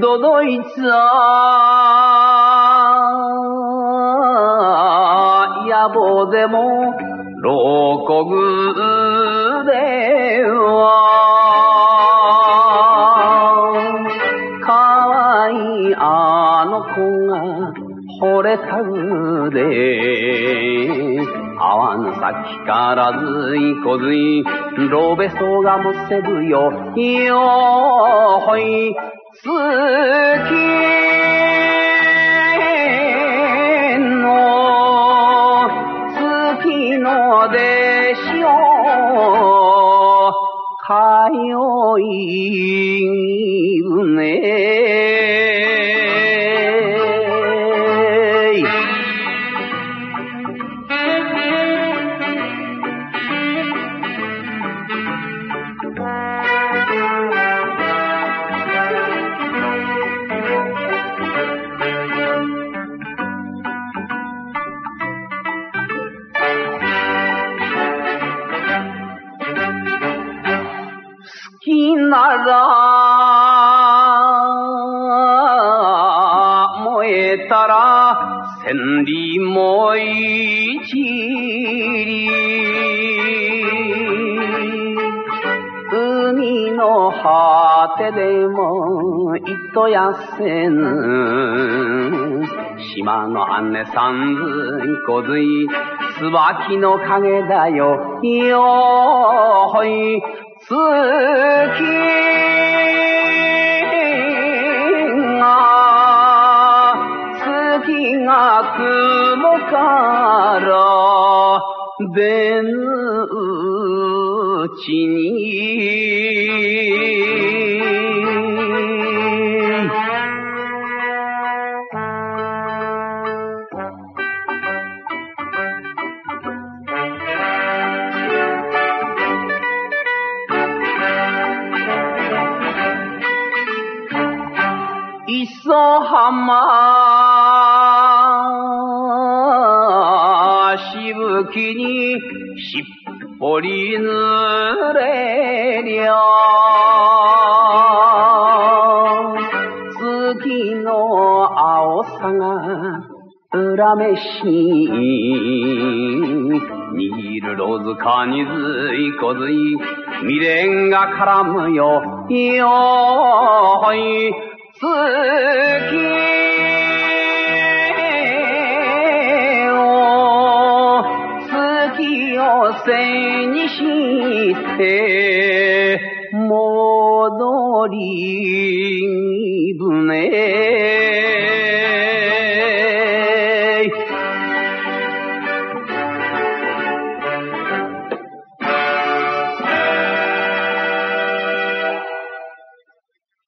どいつは、野望でも、牢獄では、惚れたうで、あわぬ先からずいこずい、ロベソがもせぶよ、よほい、月の、月のでしょう、かよい船。なら、燃えたら、千里も一里。海の果てでも糸やせぬ。島の姉さんずいこずい、椿の影だよ、よほい。月 bençini İsa hamam しぶきにしっぽり濡れりゃ月の青さが恨めしい握るロズカにずいこずい未練が絡むよよい月して、戻り船